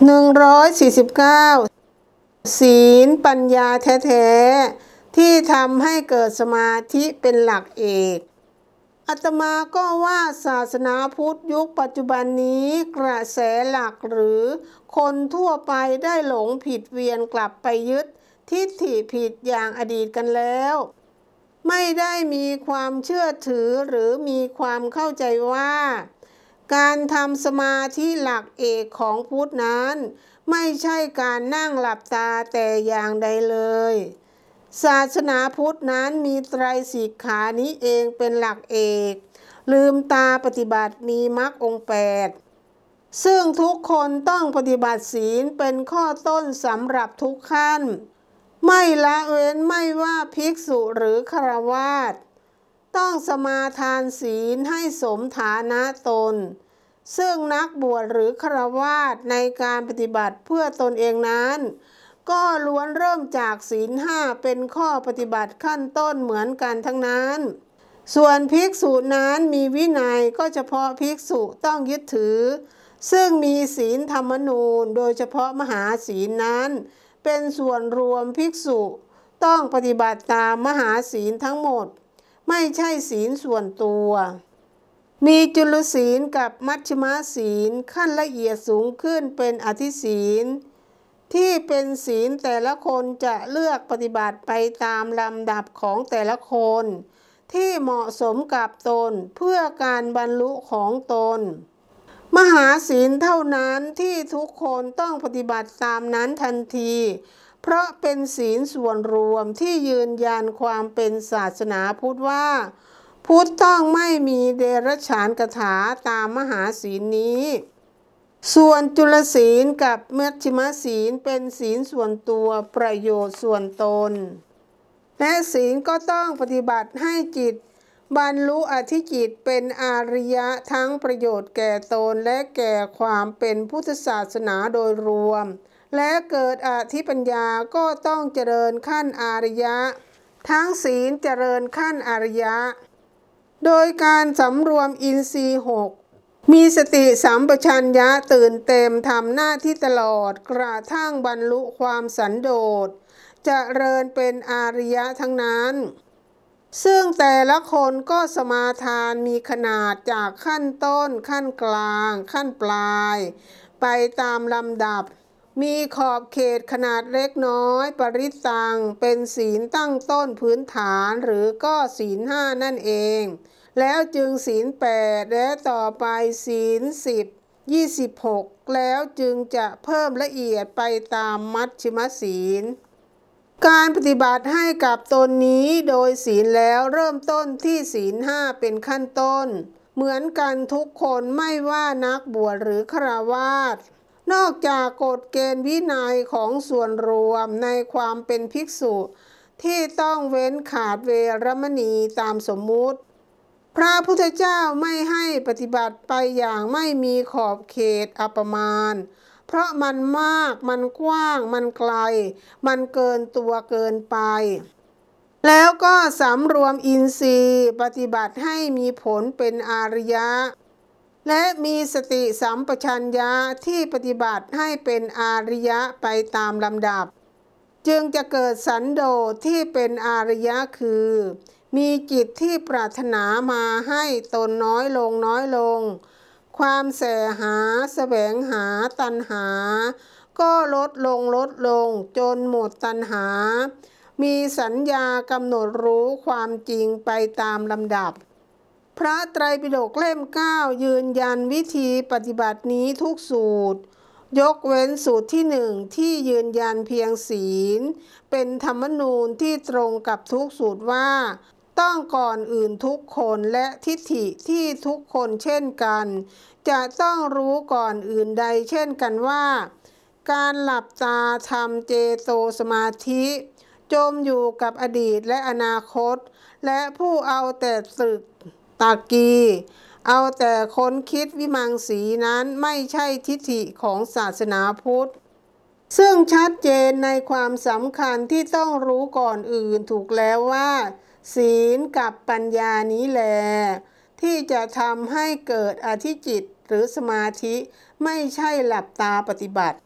149 ศีลปัญญาแท้ๆที่ทำให้เกิดสมาธิเป็นหลักเอกอาตมาก็ว่าศาสนาพุทธยุคปัจจุบันนี้กระแสหลักหรือคนทั่วไปได้หลงผิดเวียนกลับไปยึด ทิฏฐิผิดอย่างอดีตกันแล้ว ไม่ได้มีความเชื่อถือหรือมีความเข้าใจว่า การทำสมาธิหลักเอกของพุทธนั้น ไม่ใช่การนั่งหลับตาแต่อย่างใดเลย ศาสนาพุทธนั้นมีไตรสิกขานี้เองเป็นหลักเอก ลืมตาปฏิบัติมีมรรคองแปดซึ่งทุกคนต้องปฏิบัติศีลเป็นข้อต้นสำหรับทุกขั้น ไม่ละเว้นไม่ว่าภิกษุหรือฆราวาส ต้องสมาทานศีลให้สมฐานะตน ซึ่งนักบวชหรือฆราวาสในการปฏิบัติเพื่อตนเองนั้น ก็ล้วนเริ่มจากศีลห้าเป็นข้อปฏิบัติขั้นต้นเหมือนกันทั้งนั้น ส่วนภิกษุนั้นมีวินัยก็เฉพาะภิกษุต้องยึดถือ ซึ่งมีศีลธรรมนูญ โดยเฉพาะมหาศีลนั้น เป็นส่วนรวมภิกษุ ต้องปฏิบัติตามมหาศีลทั้งหมด ไม่ใช่ศีลส่วนตัว มีจุลศีลกับมัชฌิมศีลขั้นละเอียดสูงขึ้นเป็นอธิศีล ที่เป็นศีลแต่ละคนจะเลือกปฏิบัติไปตามลำดับของแต่ละคน ที่เหมาะสมกับตนเพื่อการบรรลุของตน มหาศีลเท่านั้นที่ทุกคนต้องปฏิบัติตามนั้นทันที เพราะเป็นศีลส่วนรวมที่ยืนยันความเป็นศาสนาพุทธว่า พุทธต้องไม่มีเดรัจฉานกถาตามมหาศีลนี้ ส่วนจุลศีลกับเมชฌิมศีลเป็นศีลส่วนตัวประโยชน์ส่วนตน และศีลก็ต้องปฏิบัติให้จิต บรรลุอธิจิตเป็นอาริยะทั้งประโยชน์แก่ตนและแก่ความเป็นพุทธศาสนาโดยรวม และเกิดอธิปัญญาก็ต้องเจริญขั้นอาริยะ ทั้งศีลเจริญขั้นอาริยะ โดยการสำรวมอินทรีย์หกมีสติสัมปชัญญะตื่นเต็มทำหน้าที่ตลอดกระทั่งบรรลุความสันโดษจเจริญเป็นอาริยะทั้งนั้น ซึ่งแต่ละคนก็สมาทานมีขนาดจากขั้นต้น ขั้นกลาง ขั้นปลาย ไปตามลำดับ มีขอบเขตขนาดเล็กน้อย ปริตังเป็นศีลตั้งต้นพื้นฐานหรือก็ศีลห้านั่นเอง แล้วจึงศีลแปดและต่อไปศีลสิบยี่สิบหกแล้วจึงจะเพิ่มละเอียดไปตามมัชฌิมศีล การปฏิบัติให้กับตนนี้โดยศีลแล้วเริ่มต้นที่ศีลห้าเป็นขั้นต้น เหมือนกันทุกคนไม่ว่านักบวชหรือฆราวาส นอกจากกฎเกณฑ์วินัยของส่วนรวมในความเป็นภิกษุ ที่ต้องเว้นขาดเวรมณีตามสมมุติ พระพุทธเจ้าไม่ให้ปฏิบัติไปอย่างไม่มีขอบเขตอัปมาณ เพราะมันมากมันกว้าง มันไกล มันเกินตัวเกินไปแล้วก็สำรวมอินทรีย์ปฏิบัติให้มีผลเป็นอาริยะ และมีสติสัมปชัญญะที่ปฏิบัติให้เป็นอาริยะไปตามลำดับ จึงจะเกิดสันโดษที่เป็นอาริยะคือ มีจิตที่ปรารถนามาให้ตนน้อยลงน้อยลง ความแสหาแสวงหาตัณหา ก็ลดลงลดลงจนหมดตัณหา มีสัญญากำหนดรู้ความจริงไปตามลำดับ พระไตรปิฎกเล่ม 9 ยืนยันวิธีปฏิบัตินี้ทุกสูตร ยกเว้นสูตรที่หนึ่งที่ยืนยันเพียงศีล เป็นธรรมนูญที่ตรงกับทุกสูตรว่า ต้องก่อนอื่นทุกคนและทิฏฐิที่ทุกคนเช่นกัน จะต้องรู้ก่อนอื่นใดเช่นกันว่า การหลับตาทำเจโตสมาธิจมอยู่กับอดีตและอนาคต และผู้เอาแต่สึก ตากี เอาแต่ค้นคิดวิมังสีนั้นไม่ใช่ทิฏฐิของศาสนาพุทธ ซึ่งชัดเจนในความสำคัญที่ต้องรู้ก่อนอื่นถูกแล้วว่า ศีลกับปัญญานี้แหลที่จะทำให้เกิดอธิจิตหรือสมาธิไม่ใช่หลับตาปฏิบัติ